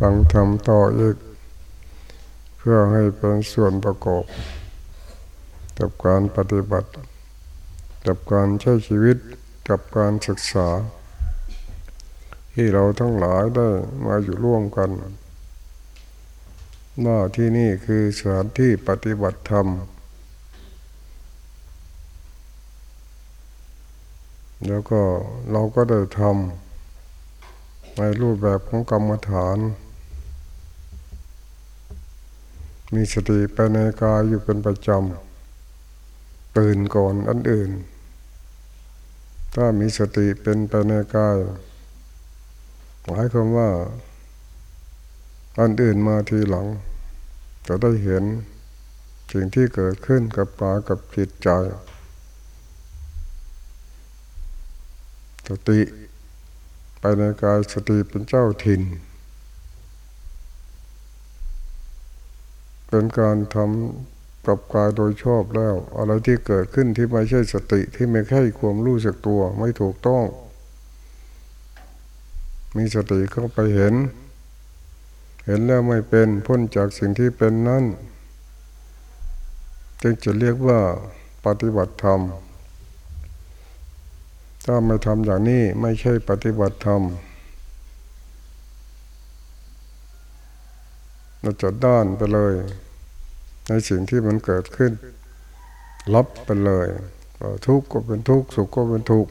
ฟังทำต่ออีก เพื่อให้เป็นส่วนประกอบกับการปฏิบัติ กับการใช้ชีวิตกับการศึกษา ที่เราทั้งหลายได้มาอยู่ร่วมกันว่าที่นี่คือสถานที่ปฏิบัติธรรม แล้วก็เราก็ได้ทำ ในรูปแบบของกรรมฐาน มีสติไปในกายอยู่เป็นประจำตื่นก่อนอันอื่น ถ้ามีสติเป็นไปในกายหมายความว่า อันอื่นมาทีหลัง จะได้เห็นสิ่งที่เกิดขึ้นกับกากับจิตใจสติ ไปในกายสติเป็นเจ้าถิ่น เป็นการทำกับกายโดยชอบแล้ว อะไรที่เกิดขึ้นที่ไม่ใช่สติที่ไม่ใช่ความรู้สึกตัวไม่ถูกต้อง มีสติเข้าไปเห็น เห็นแล้วไม่เป็นพ้นจากสิ่งที่เป็นนั่นจึงจะเรียกว่าปฏิบัติธรรม ถ้าไม่ทำอย่างนี้ไม่ใช่ปฏิบัติธรรมเราจะด้านไปเลย ในสิ่งที่มันเกิดขึ้นรับไปเลยทุกข์ก็เป็นทุกข์สุขก็เป็นทุกข์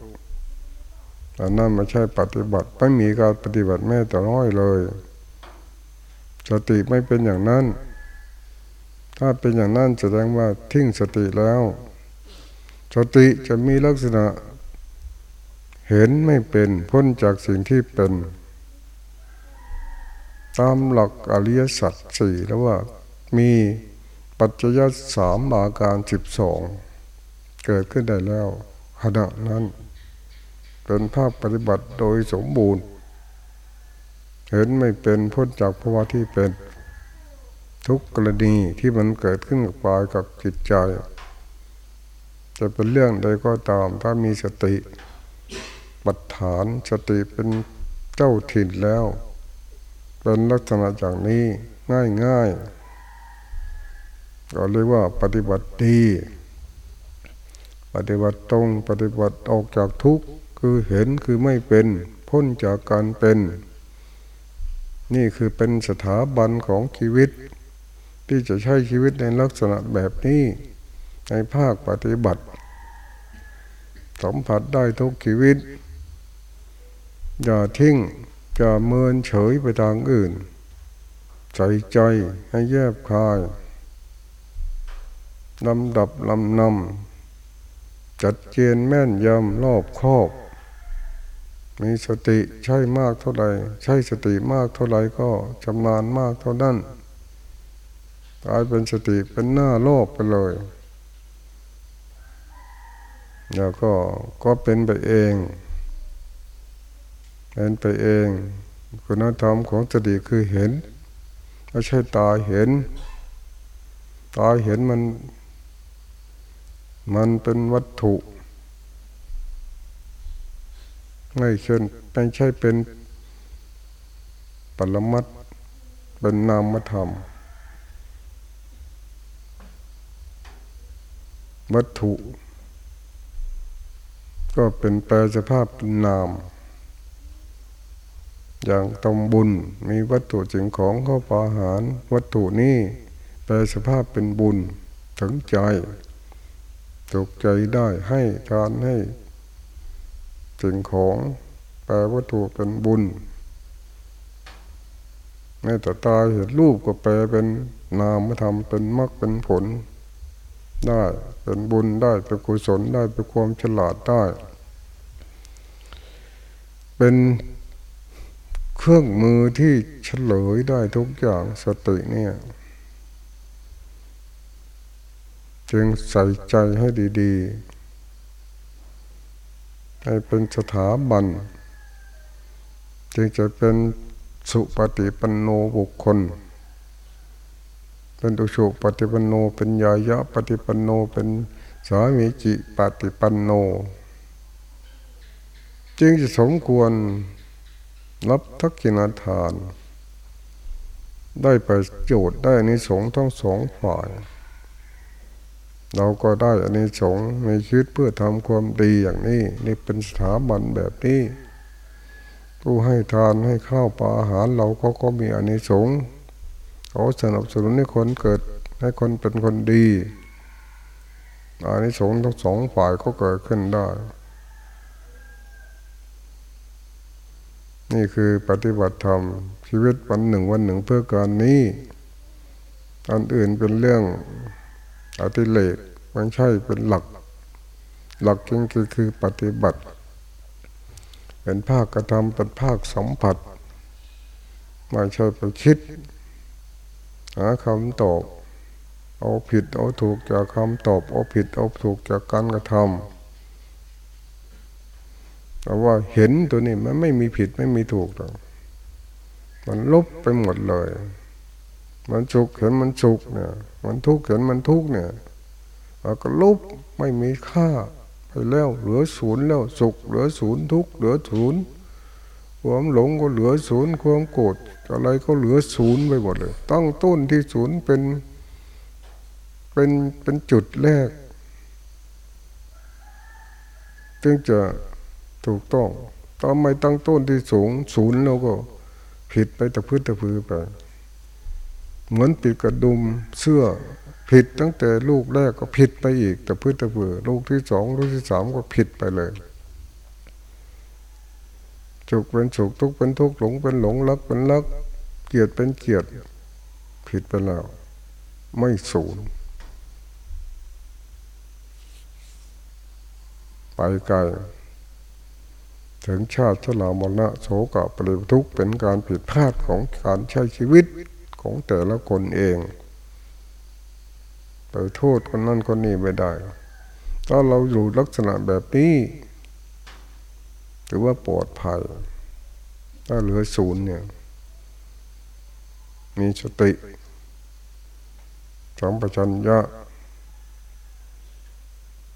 แต่นั่นไม่ใช่ปฏิบัติไม่มีการปฏิบัติแม้แต่น้อยเลยสติไม่เป็นอย่างนั้น ถ้าเป็นอย่างนั้นแสดงว่าทิ้งสติแล้ว สติจะมีลักษณะ เห็นไม่เป็นพ้นจากสิ่งที่เป็น ตามหลักอริยสัจสี่แล้วว่ามีปัจจยสามอาการสิบสองเกิดขึ้นได้แล้วขณะนั้น เป็นภาพปฏิบัติโดยสมบูรณ์ เห็นไม่เป็นพ้นจากภาวะที่เป็น ทุกกรณีที่มันเกิดขึ้นกับกายกับจิตใจ จะเป็นเรื่องใดก็ตามถ้ามีสติ ปัฏฐานสติเป็นเจ้าถิ่นแล้ว เป็นลักษณะอย่างนี้ง่ายง่ายก็เรียกว่าปฏิบัติดี ปฏิบัติตรงปฏิบัติออกจากทุกข์คือเห็นคือไม่เป็น พ้นจากการเป็น นี่คือเป็นสถาบันของชีวิต ที่จะใช้ชีวิตในลักษณะแบบนี้ ในภาคปฏิบัติสัมผัสได้ทุกชีวิต อย่าทิ้งอย่าเมินเฉยไปทางอื่น ใจใจให้แยบคายลำดับลำนำจัดเจนแม่นยำรอบครอบ มีสติใช่มากเท่าไหร่ ใช่สติมากเท่าไหร่ก็ชำนาญมากเท่านั้นกลายเป็นสติเป็นหน้าโลกไปเลย แล้วก็ก็เป็นไปเอง เป็นไปเอง คุณธรรมของสติคือเห็นไม่ใช่ตาเห็น ตาเห็นมัน มันเป็นวัตถุไม่เช่นไม่ใช่เป็นปรมัตเป็นนามธรรม วัตถุ ก็เป็นแปลสภาพนาม อย่างตมบุญมีวัตถุจิงของเข้าปาหาร วัตถุนี้แปลสภาพเป็นบุญถึงใจตกใจได้ให้ทานให้สิ่งของแปลวัตถุเป็นบุญแม้แต่ตาเห็นรูปก็แปลเป็นนามธรรมเป็นมรรคเป็นผล ได้เป็นบุญได้เป็นกุศลได้เป็นความฉลาดได้ เป็น เครื่องมือที่เฉลยได้ทุกอย่างสติเนี่ย จึงใส่ใจให้ดีๆ ให้เป็นสถาบัน จึงจะเป็นสุปฏิปันโนบุคคล เป็นอุชุปฏิปันโน เป็นยายะปฏิปันโน เป็นสามีจิปฏิปันโน จึงจะสมควร รับทักกินาทาน ได้ประโยชน์ได้ในสงทั้งสองฝ่าย เราก็ได้อันนี้สงในชีวิตเพื่อทำความดีอย่างนี้ นี่เป็นสถาบันแบบนี้ผู้ให้ทานให้ข้าวปลาอาหารเราก็ก็มีอันนี้สงเขาสนับสนุนให้คนเกิดให้คนเป็นคนดีอันนี้สงทั้งสองฝ่ายก็เกิดขึ้นได้ นี่คือปฏิบัติธรรม ชีวิตวันหนึ่งวันหนึ่งเพื่อการนี้อันอื่นเป็นเรื่องอติเลกมันใช่เป็นหลัก หลักจริงคือคือปฏิบัติ เป็นภาคกระทำเป็นภาคสัมผัสไม่ใช่ไปคิด หาคำตอบ เอาผิดเอาถูกจากคำตอบ เอาผิดเอาถูกจากการกระทำ แต่ว่าเห็นตัวนี้มันไม่มีผิดไม่มีถูกหรอกมันลบไปหมดเลย มันสุขเห็นมันสุขเนี่ย มันทุกข์เห็นมันทุกข์เนี่ยแล้วก็ลบไม่มีค่าไปแล้วเหลือศูนย์แล้วสุขเหลือศูนย์ทุกข์เหลือศูนย์ความหลงก็เหลือศูนย์ความโกรธอะไรก็เหลือศูนย์ไปหมดเลย ตั้งต้นที่ศูนย์เป็นเป็นเป็นจุดแรกจึงจะ ถูกต้องถ้าไม่ตั้งต้นที่สูงศูนย์เราก็ ผิดไปตะพื้นตะพือไป เหมือนปิดกระดุมเสื้อผิดตั้งแต่ลูกแรกก็ผิดไปอีกตะพื้นตะพือลูกที่สองลูกที่สามก็ผิดไปเลยสุขเป็นสุขทุกข์เป็นทุกข์หลงเป็นหลงรักเป็นรักเกลียดเป็นเกลียดผิดไปแล้ว ไม่ศูนย์ไปไกล ถึงชาติชรามรณะโศกะปริทุกเป็นการผิดพลาดของการใช้ชีวิตของแต่ละคนเองไปโทษคนนั้นคนนี้ไม่ได้ ถ้าเราอยู่ลักษณะแบบนี้ถือว่าปลอดภัย ถ้าเหลือศูนย์เนี่ย มีสติสัมปชัญญะ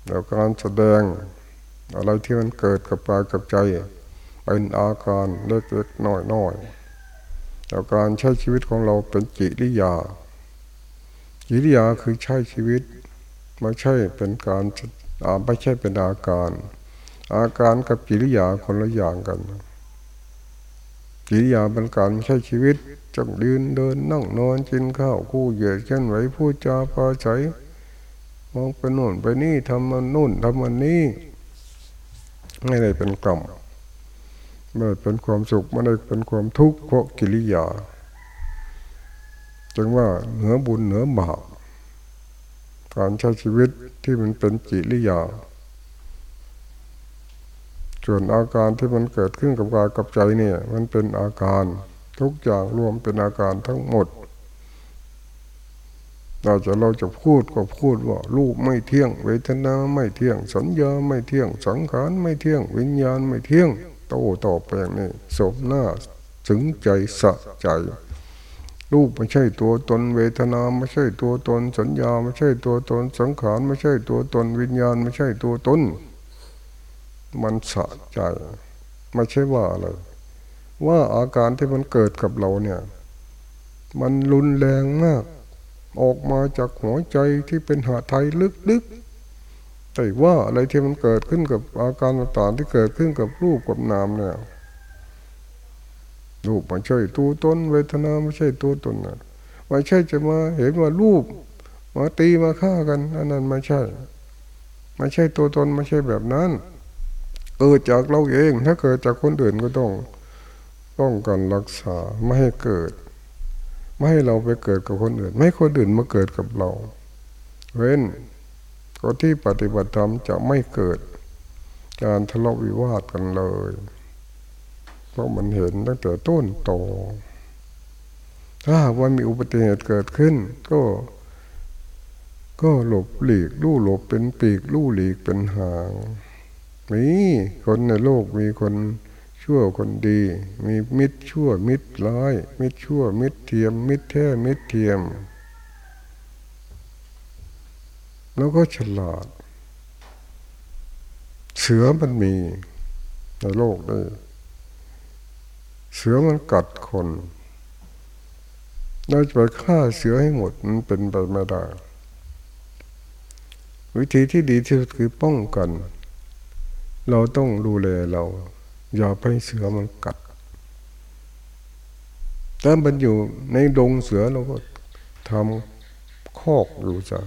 แล้วการแสดง อะไรที่มันเกิดกับกายกับใจ เป็นอาการเล็กๆน้อยๆแล้วการใช้ชีวิตของเราเป็นจิริยาจิริยาคือใช้ชีวิตไม่ใช่เป็นการไม่ใช่เป็นอาการ อาการกับจิริยาคนละอย่างกันจิริยาเป็นการใช้ชีวิตจังยืนเดินนั่งนอนกินข้าวคู่เหยียดเช่นไหวพูดจาปาใช้มองไปโน่นไปนี่ทำมันนู่นทำมันนี้ ไม่ได้เป็นกรรมไม่ได้เป็นความสุขไม่ได้เป็นความทุกข์เพราะกิริยาจึงว่าเหนือบุญเหนือบาปการใช้ชีวิตที่มันเป็นจิริยา ส่วนอาการที่มันเกิดขึ้นกับกายกับใจเนี่ย มันเป็นอาการทุกอย่างรวมเป็นอาการทั้งหมด เราจะเราจะพูดก็พูดว่ารูปไม่เที่ยง เวทนาไม่เที่ยง สัญญาไม่เที่ยง สังขารไม่เที่ยง วิญญาณไม่เที่ยง โตตอบไปอย่างนี้สมหน้าถึงใจสะใจ รูปไม่ใช่ตัวตน เวทนาไม่ใช่ตัวตน สัญญาไม่ใช่ตัวตน สังขารไม่ใช่ตัวตน วิญญาณไม่ใช่ตัวตน มันสะใจ ไม่ใช่ว่าอะไรว่าอาการที่มันเกิดกับเราเนี่ย มันรุนแรงมาก ออกมาจากหัวใจที่เป็นหาไทยลึกๆแต่ว่าอะไรที่มันเกิดขึ้นกับอาการต่างๆที่เกิดขึ้นกับรูปกับนามเนี่ยรูปไม่ใช่ตัวตนเวทนาไม่ใช่ตัวตนนะไม่ใช่จะมาเห็นว่ารูปมาตีมาฆ่ากันอันนั้นไม่ใช่ไม่ใช่ตัวตนไม่ใช่แบบนั้นเกิดจากเราเอง ถ้าเกิดจากคนอื่นก็ต้องป้องกันรักษาไม่ให้เกิด ไม่ให้เราไปเกิดกับคนอื่น ไม่คนอื่นมาเกิดกับเราเว้นก็ที่ปฏิบัติธรรมจะไม่เกิด การทะเลาะวิวาทกันเลย เพราะมันเห็นตั้งแต่ต้นโต ถ้าว่ามีอุบัติเหตุเกิดขึ้น ก็ ก็หลบหลีกลู่หลบเป็นปีกลู่หลีกเป็นหางมีคนในโลกมีคน ชั่วคนดี มีมิตรชั่วมิตรร้าย มิตรชั่วมิตรเทียม มิตรแท้มิตรเทียม แล้วก็ฉลาด เสือมันมีในโลกด้วยเสือมันกัดคนเราจะไปฆ่าเสือให้หมดมันเป็นไปไม่ได้วิธีที่ดีที่สุดคือป้องกัน เราต้องดูแลเรา อย่าไปเสือมันกัดถ้ามันอยู่ในดงเสือเราก็ทำคอกอยู่จ้ะ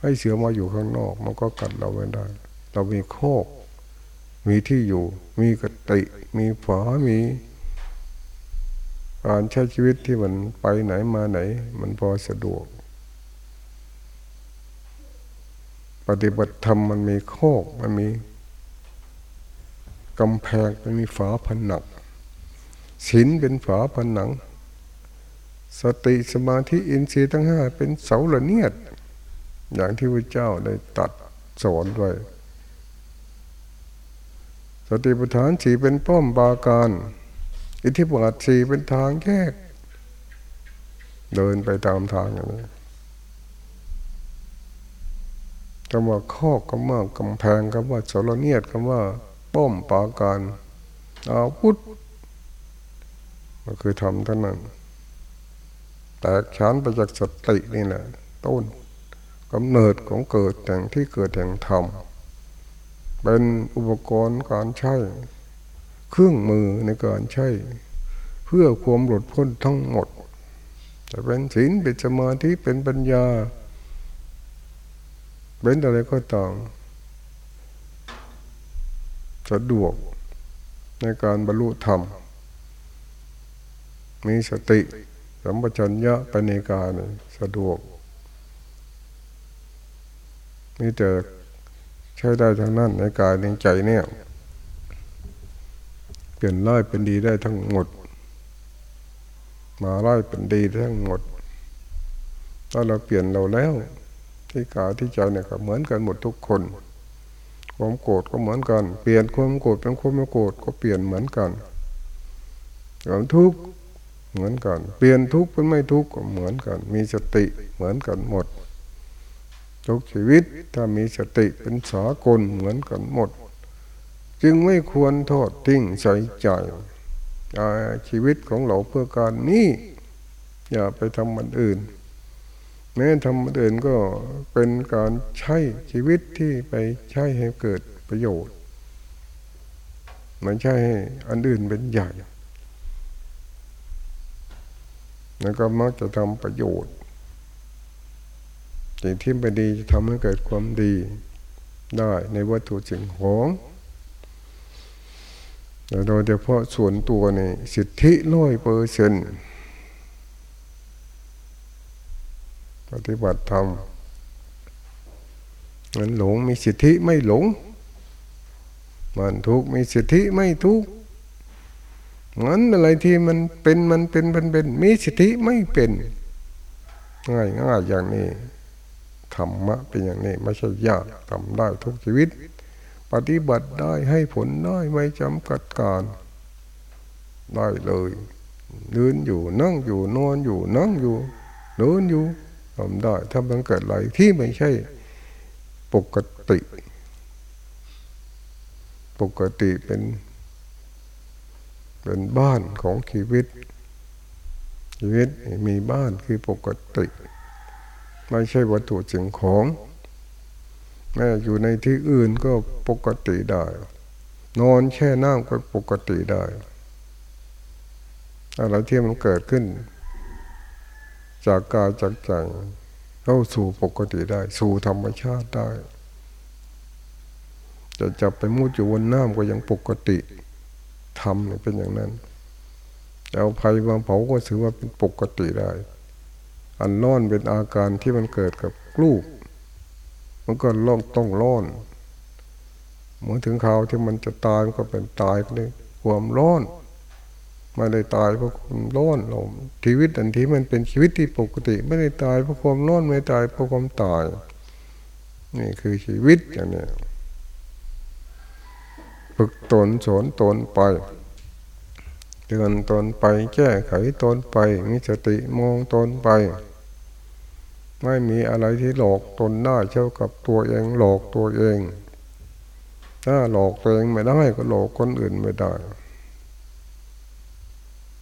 ให้เสือมาอยู่ข้างนอก มันก็กัดเราไม่ได้ เรามีคอกมีที่อยู่ มีกติ มีฝามีการใช้ชีวิตที่มันไปไหนมาไหน มันพอสะดวก ปฏิบัติธรรมมันมีโคกมันมี กำแพงมันมีฝาผนังศีลเป็นฝาผนัง สติสมาธิอินทรีย์ทั้งห้าเป็นเสาละเนียด อย่างที่พระเจ้าได้ตัดสอนไว้ สติปัฏฐานสี่เป็นป้อมบาการ อิทธิบาทสี่เป็นทางแยก เดินไปตามทางอย่างนี้คำว่าข้อคำว่ากำแพงคำว่าสรเนียดคำว่า ป้อมปาการอาวุธมันคือทำเท่านั้น แต่ฉานไปจากสตินี่แหละต้นกำเนิดของเกิดแต่งที่เกิดแห่งธรรมเป็นอุปกรณ์การใช้ เครื่องมือในการใช้ เพื่อความหลุดพ้นทั้งหมดจะเป็นศีลเป็นสมาธิเป็นปัญญา เป็นอะไรก็ตาม สะดวกในการบรรลุธรรม มีสติสัมปชัญญะไปในการสะดวกมีแต่ใช้ได้ทั้งนั้นในกายในใจเนี่ย เปลี่ยนร้ายเป็นดีได้ทั้งหมด มาร้ายเป็นดีทั้งหมด ถ้าเราเปลี่ยนเราแล้ว ที่กายที่ใจเนี่ยก็เหมือนกันหมดทุกคน ความโกรธก็เหมือนกัน เปลี่ยนความโกรธเป็นความไม่โกรธก็เปลี่ยนเหมือนกันความทุกข์เหมือนกัน เปลี่ยนทุกข์เป็นไม่ทุกข์ก็เหมือนกัน มีสติเหมือนกันหมด ทุกชีวิตถ้ามีสติเป็นสากลเหมือนกันหมด จึงไม่ควรโทษทิ้งใส่ใจชีวิตของเราเพื่อการนี้อย่าไปทำมันอื่น แม้ทำอื่นก็เป็นการใช้ชีวิตที่ไปใช้ให้เกิดประโยชน์มันใช่ให้อันอื่นเป็นใหญ่ แล้วก็มักจะทำประโยชน์สิ่งที่ไม่ดีจะทำให้เกิดความดีได้ในวัตถุสิ่งของแต่โดยเฉพาะส่วนตัวนี่สิทธิร้อยเปอร์เซ็น ปฏิบัติธรรมมันหลงมีสิทธิไม่หลง มันทุกมีสิทธิไม่ทุกมันอะไรที่มันเป็นมันเป็นเป็นเป็นมีสิทธิไม่เป็น ง่ายง่ายอย่างนี้ธรรมะเป็นอย่างนี้ไม่ใช่ยากทำได้ทุกชีวิต ปฏิบัติได้ให้ผลได้ไม่จำกัดการ ได้เลยยืนอยู่นั่งอยู่นอนอยู่นั่งอยู่เดินอยู่ ทำได้ ถ้ามันเกิดอะไรที่ไม่ใช่ปกติ ปกติเป็น เป็นบ้านของชีวิต ชีวิตมีบ้านคือปกติ ไม่ใช่วัตถุสิ่งของแม้อยู่ในที่อื่นก็ปกติได้ นอนแช่น้ำก็ปกติได้อะไรที่มันเกิดขึ้น จากกายจากใจเข้าสู่ปกติได้ สู่ธรรมชาติได้ จะจับไปมุดอยู่บนน้ำก็ยังปกติทำเนี่ยเป็นอย่างนั้นเอาภัยวางเผาก็ถือว่าเป็นปกติได้ อันร้อนเป็นอาการที่มันเกิดกับลูก มันก็ร้องต้องร้อนเมื่อถึงข่าวที่มันจะตายก็เป็นตายก็เลยความร้อน ไม่ได้ตายเพราะความร้อนลมชีวิตอันที่มันเป็นชีวิตที่ปกติ ไม่ได้ตายเพราะความร้อนไม่ตายเพราะความตาย นี่คือชีวิตอย่างนี้ฝึกตนสอนตนไปเตือนตนไปแก้ไขตนไปมีสติมองตนไป ไม่มีอะไรที่หลอกตนได้เช่ากับตัวเองหลอกตัวเอง ถ้าหลอกตัวเองไม่ได้ก็หลอกคนอื่นไม่ได้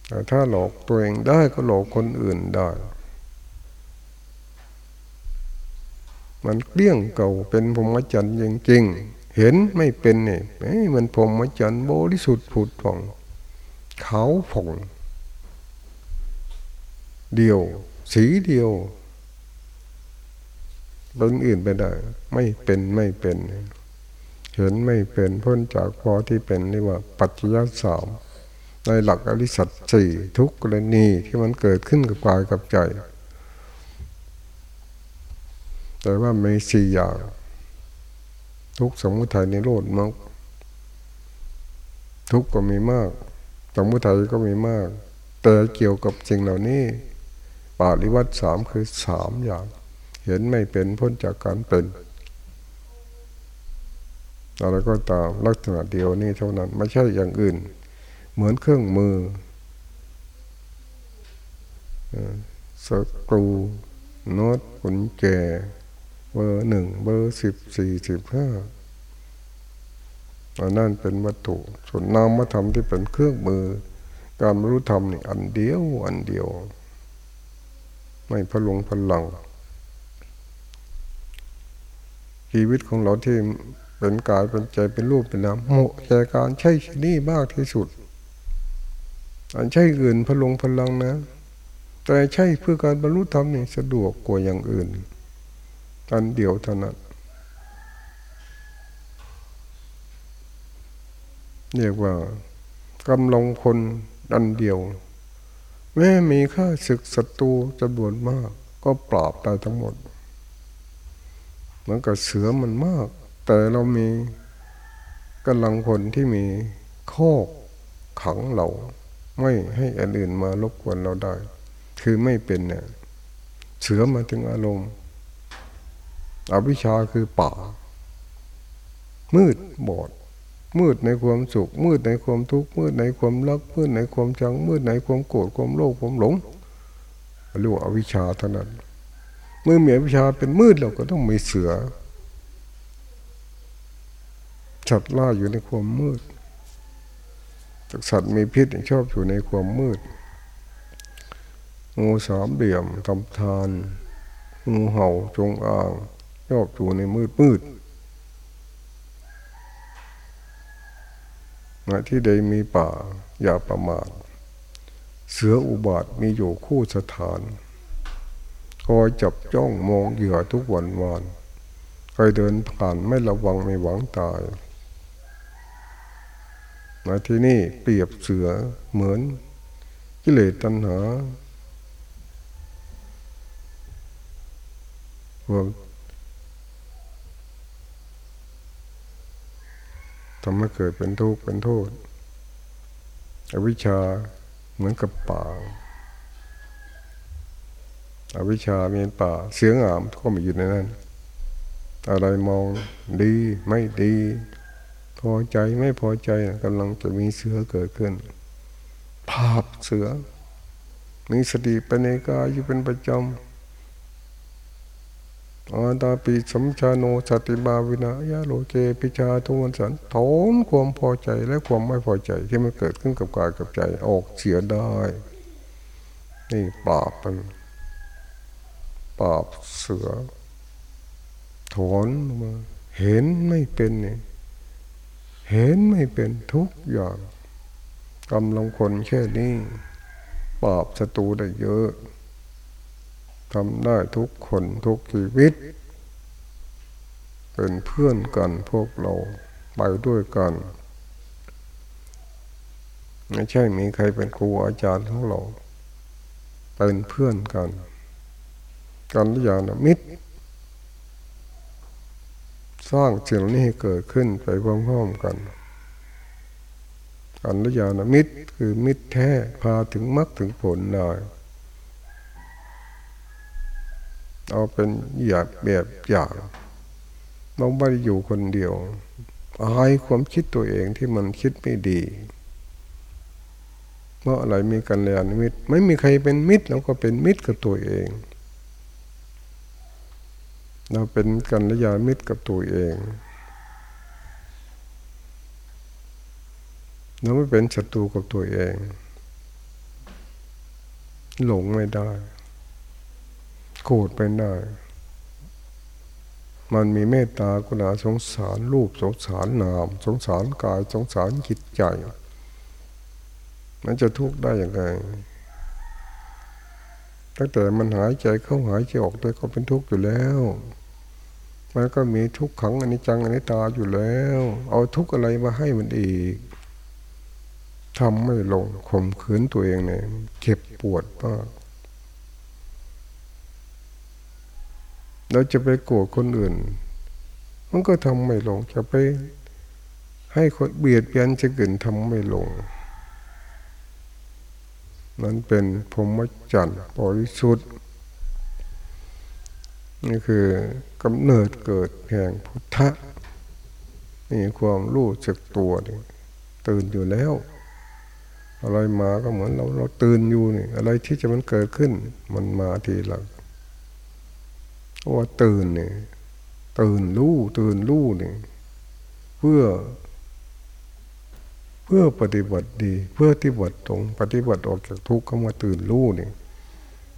แต่ถ้าหลอกตัวเองได้ก็หลอกคนอื่นได้ มันเกลี้ยงเก่าเป็นพรหมจรรย์จริงๆเห็นไม่เป็นเนี่ยมันพรหมจรรย์บริสุทธิ์ผุดผ่องเขาผ่องเดียว สีเดียวเป็นอื่นไปได้ ไม่เป็นไม่เป็น เห็นไม่เป็นพ้นจากพอที่เป็นเรียกว่า ปัจจยสาม ในหลักอริสัตสี่ทุกกรณีที่มันเกิดขึ้นกับกายกับใจ แต่ว่ามีสี่อย่าง ทุกสมุทัยในโลดมากทุกก็มีมาก สมุทัยก็มีมาก แต่เกี่ยวกับสิ่งเหล่านี้ปาริวัตสามคือสามอย่าง เห็นไม่เป็นพ้นจากการเป็นอะไรก็ตามลักษณะเดียวนี้เท่านั้น ไม่ใช่อย่างอื่น เหมือนเครื่องมือสกรูโน้ตกุญแจเบอร์หนึ่งเบอร์สิบสี่สิบห้าอันนั้นเป็นวัตถุ ส่วนนามธรรมที่เป็นเครื่องมือ การรู้ธรรมนี่อันเดียวอันเดียว ไม่พลงพลัง ชีวิตของเราที่เป็นกายเป็นใจเป็นรูปเป็นนามโมแก่การใช้ชนี่มากที่สุด ใช่อื่นพลงพลังนะ แต่ใช่เพื่อการบรรลุธรรมนี่สะดวกกว่าอย่างอื่นอันเดียวเท่านั้นเรียกว่ากำลังคนอันเดียว แม้มีค่าศึกศัตรูจำนวนมาก ก็ปราบได้ทั้งหมดเหมือนกับเสือมันมาก แต่เรามีกำลังคนที่มีข้อขังเรา ไม่ให้อันอื่นมารบกวนเราได้ คือไม่เป็นเนี่ยเสือมาถึงอารมณ์อวิชชาคือป่า มืดบอด มืดในความสุข มืดในความทุกข์มืดในความรักมืดในความชัง มืดในความโกรธความโลภความหลงเรียกว่าอวิชชาเท่านั้น เมื่อมีอวิชชาเป็นมืดเราก็ต้องมีเสือชัดล่าอยู่ในความมืด สัตว์มีพิษชอบอยู่ในความมืด งูสามเหลี่ยมทำทาน งูเห่าจงอางชอบอยู่ในมืดมืดณที่ใดมีป่าอย่าประมาทเสืออุบาทมีอยู่คู่สถาน คอยจับจ้องมองเหยื่อทุกวันวานใครเดินผ่านไม่ระวังไม่หวังตาย มาที่นี่เปรียบเสือเหมือนกิเลสตัณหาทำให้เกิดเป็นทุกข์เป็นโทษ อวิชชาเหมือนกับป่า อวิชชามีป่า เสียงอามก็มีอยู่ในนั้น อะไรมองดีไม่ดี พอใจไม่พอใจกำลังจะมีเสือเกิดขึ้น ภาพเสือ มีสติปัญญาอยู่เป็นประจำอาตาปีสมชาโนสติบาวินายาโลเกปิชาทุวันสันถอนความพอใจและความไม่พอใจที่มันเกิดขึ้นกับกายกับใจออกเสียได้ นี่ปราบมันปราบเสือถอนมาเห็นไม่เป็นเนี่ย เห็นไม่เป็นทุกอย่างกำลังคนแค่นี้ปราบศัตรูได้เยอะทำได้ทุกคนทุกชีวิต เป็นเพื่อนกันพวกเราไปด้วยกัน ไม่ใช่มีใครเป็นครูอาจารย์ของเรา เป็นเพื่อนกัน กันอย่างมิตร สร้างสิ่งนี้ให้เกิดขึ้นไปพร้อมๆกันอันลยานะมิตรคือมิตรแท้พาถึงมรรคถึงผลได้เอาเป็นหยาบแบบอย่างเราไม่ได้อยู่คนเดียวอายความคิดตัวเองที่มันคิดไม่ดี เพราะอะไรมีกันแล้วมิตร ไม่มีใครเป็นมิตรเราก็เป็นมิตรกับตัวเอง เราเป็นกันยามิตรกับตัวเอง เราไม่เป็นศัตรูกับตัวเอง หลงไม่ได้ โกรธไปได้ มันมีเมตตากุณาสงสารรูปสงสารนาม สงสารกายสงสารจิตใจ มันจะทุกข์ได้อย่างไรตั้งแต่มันหายใจเข้าหายใจออกได้ก็เป็นทุกข์อยู่แล้ว มันก็มีทุกขังอนิจจังอนิจตาอยู่แล้ว เอาทุกอะไรมาให้มันอีกทำไม่ลงข่มขืนตัวเองเนี่ยเจ็บปวดมากเราจะไปโกรธคนอื่น มันก็ทำไม่ลง จะไปให้คนเบียดเบียนจะกินทำไม่ลง นั้นเป็นพรหมจรรย์บริสุทธิ์นี่คือ กำเนิดเกิดแห่งพุทธะมีความรู้จักตัวนี่ตื่นอยู่แล้ว อะไรมาก็เหมือนเราเราตื่นอยู่นี่อะไรที่จะมันเกิดขึ้น มันมาทีหลังว่าตื่นนี่ตื่นรู้ตื่นรู้นี่เพื่อ เพื่อปฏิบัติดี เพื่อปฏิบัติตรง ปฏิบัติออกจากทุกข์เข้ามาตื่นรู้นี่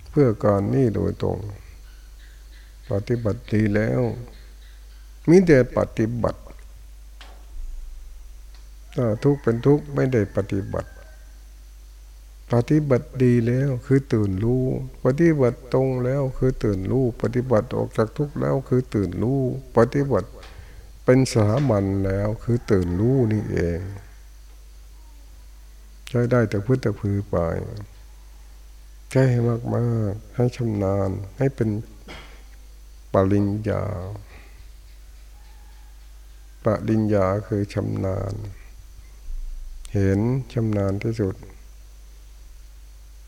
เพื่อการนี่โดยตรง ปฏิบัติดีแล้วมีแต่ปฏิบัติ ถ้าทุกเป็นทุกไม่ได้ปฏิบัติ ปฏิบัติดีแล้วคือตื่นรู้ ปฏิบัติตรงแล้วคือตื่นรู้ ปฏิบัติออกจากทุกแล้วคือตื่นรู้ ปฏิบัติเป็นสามัญแล้วคือตื่นรู้นี่เอง ใช้ได้แต่พื้นแต่พือไปใช้ให้มากๆให้ชำนาญให้เป็น ปริญญา ปริญญาคือชำนาญ เห็นชำนาญที่สุด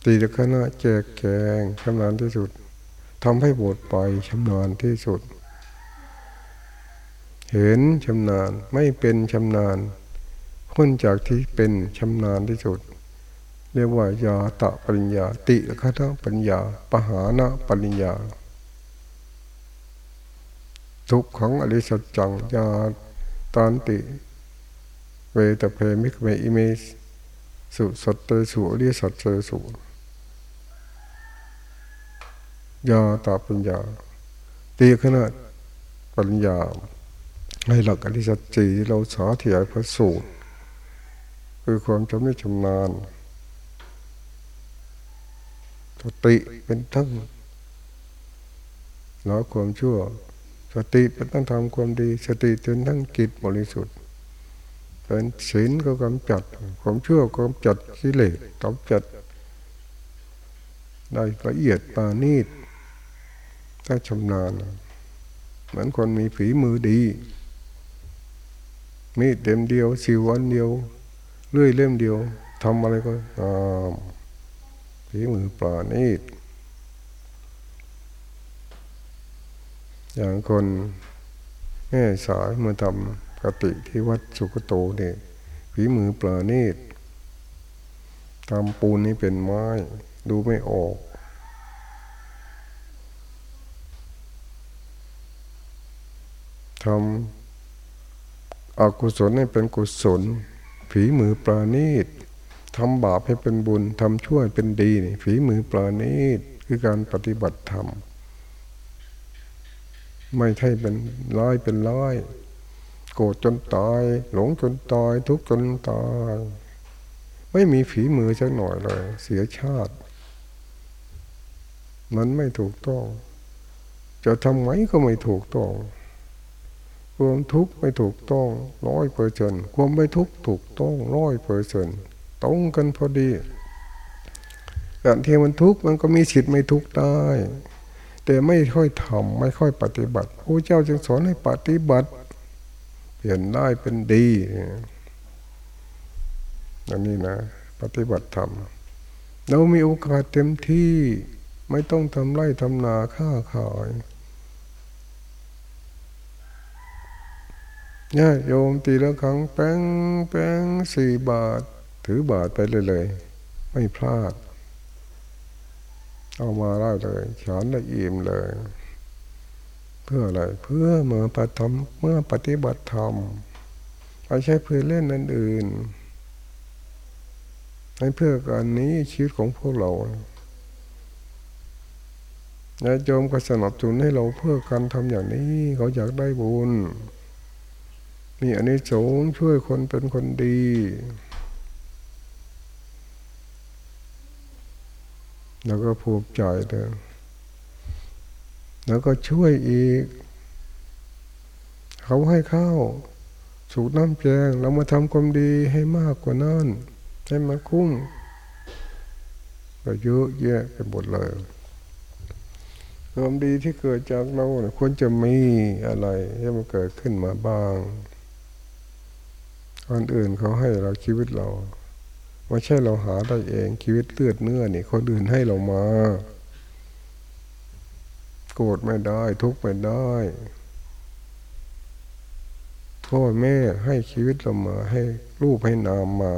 ตีตะคณะแจกแกงชำนาญที่สุดทำให้บทไปชำนาญที่สุด เห็นชำนาญไม่เป็นชำนาญพ้นจากที่เป็นชำนาญที่สุด เรียกว่ายาตะปริญญา ติคตะปัญญา ปหานะปริญญา ทุกของอริสัจจังยาตานติ เวตเพมิกเมอิเมสุสัตเตสุอริสัตเตสุยาตาปัญญา ตีขนาดปัญญาให้หลักอริสัจจีเราสาธยายพระสูตร คือความจำนิชำนาญสติเป็นทั้งละความชั่ว สติเป็นทั้งทำความดี สติเป็นทั้งจิตบริสุทธิ์เป็นศีลก็กำจัดความชั่วก็กำจัดกิเลสกำจัดได้ละเอียดปานีตถ้าชำนาญเหมือนคนมีฝีมือดี มีเต็มเดียวสิวันเดียวเลื่อยเล่มเดียวทำอะไรก็งามฝีมือปราณีต อย่างคนแม่สายมาทำกติที่วัดสุกโตเนี่ยฝีมือปราณีตทำปูนนี้เป็นไม้ ดูไม่ออก ทำอกุศลให้เป็นกุศล ฝีมือปราณีตทำบาปให้เป็นบุญ ทำชั่วเป็นดีนี่ฝีมือปราณีตคือการปฏิบัติธรรม ไม่ใช่เป็นร้ายเป็นร้ายโกรธจนตาย หลงจนตาย ทุกข์จนตาย ไม่มีฝีมือสักหน่อยเลย เสียชาติ มันไม่ถูกต้อง จะทำไมก็ไม่ถูกต้องความทุกข์ไม่ถูกต้องร้อยเปอร์เซนความไม่ทุกข์ถูกต้องร้อยเปอร์เซนตรงกันพอดีการที่มันทุกข์มันก็มีสิทธิ์ไม่ทุกข์ได้ แต่ไม่ค่อยทำไม่ค่อยปฏิบัติพระเจ้าจึงสอนให้ปฏิบัติ เปลี่ยนได้เป็นดีอันนี้นะ ปฏิบัติธรรมเรามีโอกาสเต็มที่ไม่ต้องทำไร่ทำนาค้าขายเนี่ยโยมตีละครั้งแป้งแป้งสี่บาท ถือบาทไปเลยเลย ไม่พลาด เอามาได้เลยฉันได้อิ่มเลย เพื่ออะไรเพื่อเมื่อปฏิธรรมเมื่อปฏิบัติธรรมไม่ใช่เพื่อเล่นนั่นอื่นให้เพื่อการนี้ชีวิตของพวกเราญาติโยมก็สนับสนุนให้เราเพื่อการทำอย่างนี้ เขาอยากได้บุญมีอันนี้สงช่วยคนเป็นคนดี แล้วก็ภูมิใจเดิมแล้วก็ช่วยอีก เขาให้ข้าวสูบน้ำแจงเรามาทำความดีให้มากกว่านั้นให้มาคุ้มก็เยอะแยะไปหมดเลยความดีที่เกิดจากเราควรจะมีอะไรให้มันเกิดขึ้นมาบ้างคนอื่นเขาให้เราชีวิตเรา ไม่ใช่เราหาได้เองชีวิตเลือดเนื้อนี่คนอื่นให้เรามา โกรธไม่ได้ ทุกข์ไม่ได้พ่อแม่ให้ชีวิตเรามา ให้รูปให้นามมา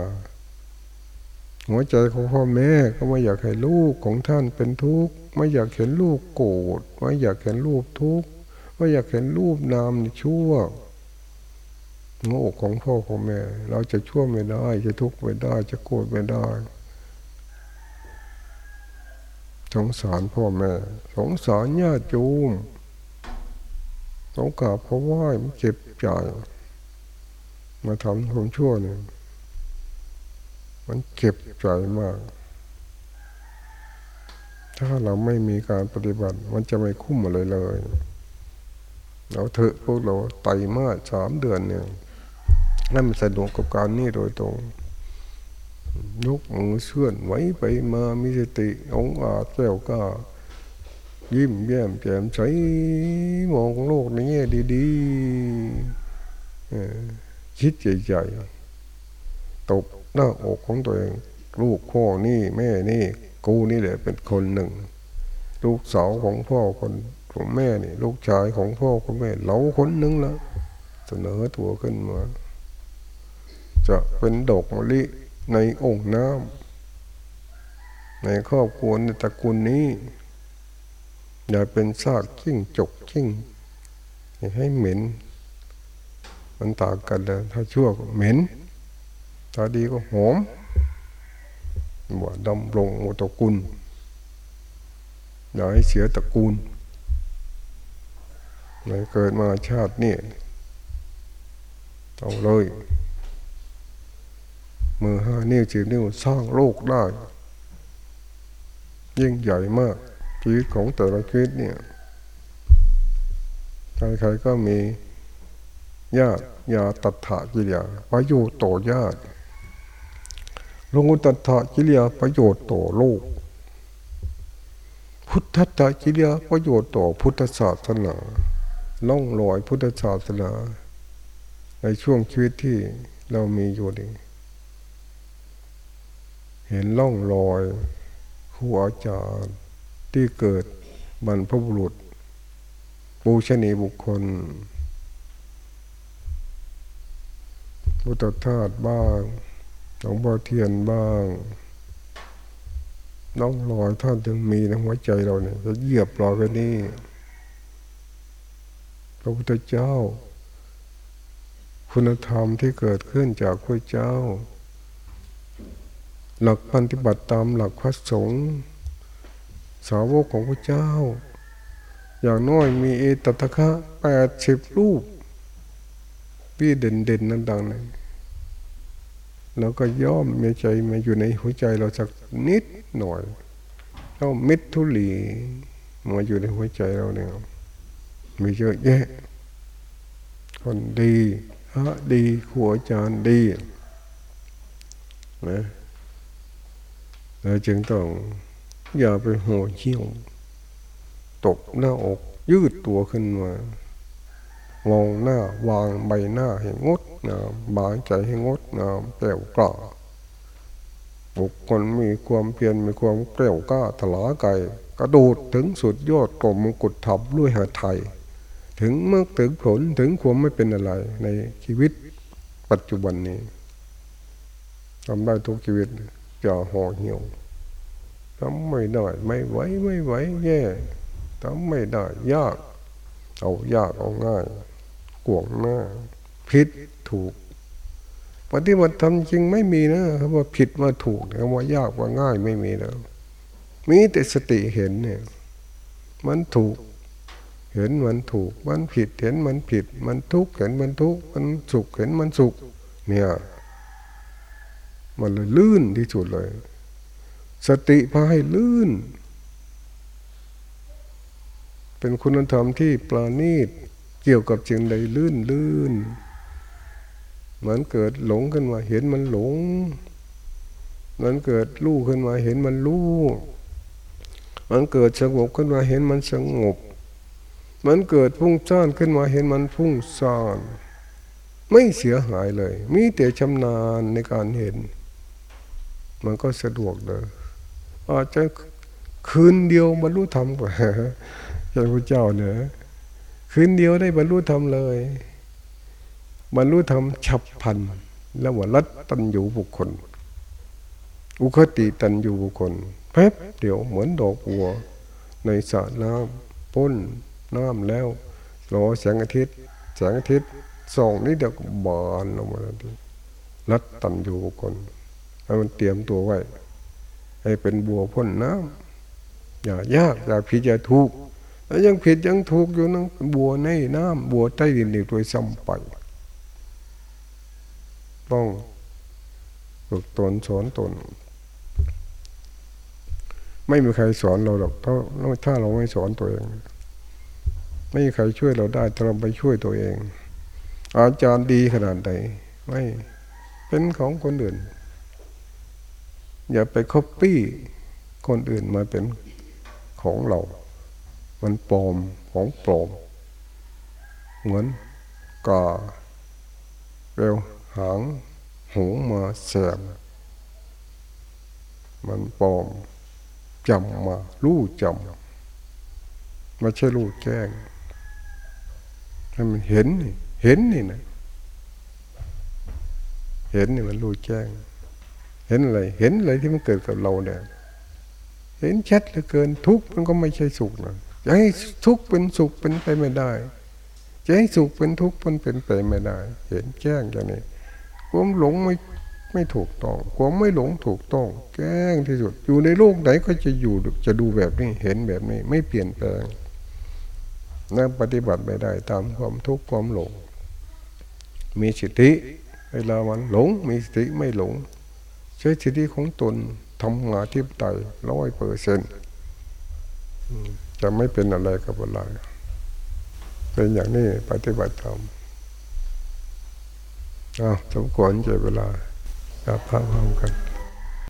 หัวใจของพ่อแม่ก็ไม่อยากให้ลูกของท่านเป็นทุกข์ไม่อยากเห็นลูกโกรธไม่อยากเห็นรูปทุกข์ไม่อยากเห็นรูปนามชั่ว โง่ของพ่อของแม่ เราจะชั่วไม่ได้ จะทุกข์ไม่ได้ จะโกรธไม่ได้สงสารพ่อแม่ สงสารญาติโยมสงกราบเขาไหว้มันเจ็บใจมาทำความชั่วเนี่ย มันเจ็บใจมาก ถ้าเราไม่มีการปฏิบัติ มันจะไม่คุ้มอะไรเลย เราเถอะพวกเราไตมาสามเดือนเนี่ย ให้มันสะดวกกับการนี่โดยตรงยกมือเชื่อนไว้ไปมามีสติองอาจแก้วก็ ยิ้มแย้มแจ่มใสมองโลกในแง่ดีๆคิดใหญ่ๆตบหน้าอกของตัวเองลูกพ่อนี่แม่นี่ กูนี่แหละเป็นคนหนึ่ง ลูกสาวของพ่อคนของแม่นี่ ลูกชายของพ่อของแม่ เราคนหนึ่งละเสนอตัวขึ้นมา จะเป็นดอกมะลิในองค์น้ำในครอบครัวในตระกูลนี้ อย่าเป็นซากขิ้งจกขิ้งให้เหม็น มันต่างกันเลยถ้าชั่วก็เหม็นถ้าดีก็หอมว่ดำรงโมตกุลอย่าให้เสียตระกูลในเกิดมาชาตินี่เอาเลย มือห้านิ้วจีบนิ้วสร้างโลกได้ ยิ่งใหญ่มาก ชีวิตของแต่ละชีวิตเนี่ยใครๆก็มีญาติยาตัดถะกิริยาประโยชน์ต่อญาติลงตัดถะกิริยาประโยชน์ต่อโลก พุทธตถะกิริยาประโยชน์ต่อพุทธศาสนาล่องลอยพุทธศาสนาในช่วงชีวิตที่เรามีอยู่นี้ เห็นล่องรอยครูอาจารย์ที่เกิดบรรพบุรุษ ปูชนีบุคคลพุทธทาสบ้างหลวงพ่อเทียนบ้างน้องรอยท่านจึงมีในหัวใจเราเนี่ยจะเหยียบรอยไปนี่พระพุทธเจ้า คุณธรรมที่เกิดขึ้นจากพระเจ้า หลักปฏิบัติตามหลักพระสงฆ์สาวกของพระเจ้า อย่างน้อยมีเอตตะคะแปดสิบรูปพี่เด่นเด่นนั่นดังเลยแล้วก็ย่อมมีใจมาอยู่ในหัวใจเราสักนิดหน่อยแล้วมิตรทุลีมาอยู่ในหัวใจเราเนี่ยมีเยอะแยะ คนดีพระดีครูอาจารย์ดีนะ เราจึงต้องอย่าไปหัวเชี่ยวตกหน้าอกยืดตัวขึ้นมามองหน้าวางใบหน้าให้งดงามบางใจให้งดงามแก้วกล้าบุคคลมีความเพียรมีความเกลียวกล้าถลาไกกระโดดถึงสุดยอดกลมกุฎทับด้วยหาไทย ถึงเมื่อถึงผลถึงความไม่เป็นอะไรในชีวิตปัจจุบันนี้ทำได้ทุกชีวิต จะห่อเหี่ยวทำไม่ได้ไม่ไหวไม่ไหวแย่ทำไม่ได้ยาก เอายากเอาง่ายกวงหน้าผิดถูก ปฏิบัติทำจริงไม่มีนะคำว่าผิดว่าถูกคำว่ายากว่าง่ายไม่มีแล้วมีแต่สติเห็นเนี่ย มันถูก เห็นมันถูก มันผิดเห็นมันผิด มันทุกข์เห็นมันทุกข์มันสุขเห็นมันสุข เนี่ย มันเลยลื่นที่สุดเลย สติพาให้ลื่น เป็นคุณธรรมที่ปราณีตเกี่ยวกับจึงใดลื่นลื่นเหมือนเกิดหลงขึ้นมาเห็นมันหลงเหมือนเกิดรู้ขึ้นมาเห็นมันรู้มันเกิดสงบขึ้นมาเห็นมันสงบ มันเกิดพุ่งซ่านขึ้นมาเห็นมันพุ่งซ่าน ไม่เสียหายเลย มีแต่ชำนาญในการเห็น มันก็สะดวกเลยอาจจะคืนเดียวบรรลุธรรมกว่าพระพุทธเจ้าเนี่ยคืนเดียวได้บรรลุธรรมเลยบรรลุธรรมฉับพลันแล้วว่ารัตตัญญูบุคคล อุคติตัญญูบุคคลแป๊บเดี๋ยวเหมือนดอกบัว ในสระน้ำพ้นน้ำแล้วรอแสงอาทิตย์ แสงอาทิตย์ส่องนี่เดี๋ยวบานลงมาทันทีรัตตัญญูบุคคล ให้มันเตรียมตัวไว้ ให้เป็นบัวพ้นน้ำอย่ายากอย่าผิดอย่าถูกแล้วยังผิดยังถูกอยู่นั่งบัวในน้ำบัวใต้ดินอีกโดยซ้ำไปต้องฝึกตนสอนตน ไม่มีใครสอนเราหรอกถ้าถ้าเราไม่สอนตัวเอง ไม่มีใครช่วยเราได้ถ้าเราไปช่วยตัวเอง อาจารย์ดีขนาดใดไม่เป็นของคนอื่น อย่าไปคอปปี้คนอื่นมาเป็นของเรา มันปลอมของปลอม เหมือนกาเร็วหางหูมาแสบมันปลอมจำมารู้จำไม่ใช่รู้แจ้งให้มันเห็นนี่เห็นนี่นะเห็นนี่มันรู้แจ้ง เห็นอะไร เห็นอะไรที่มันเกิดกับเราเนี่ยเห็นชัดเหลือเกินทุกข์มันก็ไม่ใช่สุขนะจะให้ทุกข์เป็นสุขเป็นไปไม่ได้ จะให้สุขเป็นทุกข์มันเป็นไปไม่ได้ เห็นแจ้งอย่างนี้ความหลงไม่ไม่ถูกต้อง ความไม่หลงถูกต้อง แก้งที่สุด อยู่ในโลกไหนก็จะอยู่จะดูแบบนี้เห็นแบบนี้ ไม่เปลี่ยนแปลงนั่ปฏิบัติไม่ได้ตามความทุกข์ความหลง มีสติเวลามันหลง มีสติไม่หลง ใช้สติของตนทำงานที่ไตร้อยเปอร์เซ็นต์จะไม่เป็นอะไรกับอะไรเป็นอย่างนี้ปฏิบัติธรรมอ้าวสมควรใจเวลาจะพาพร้อมกัน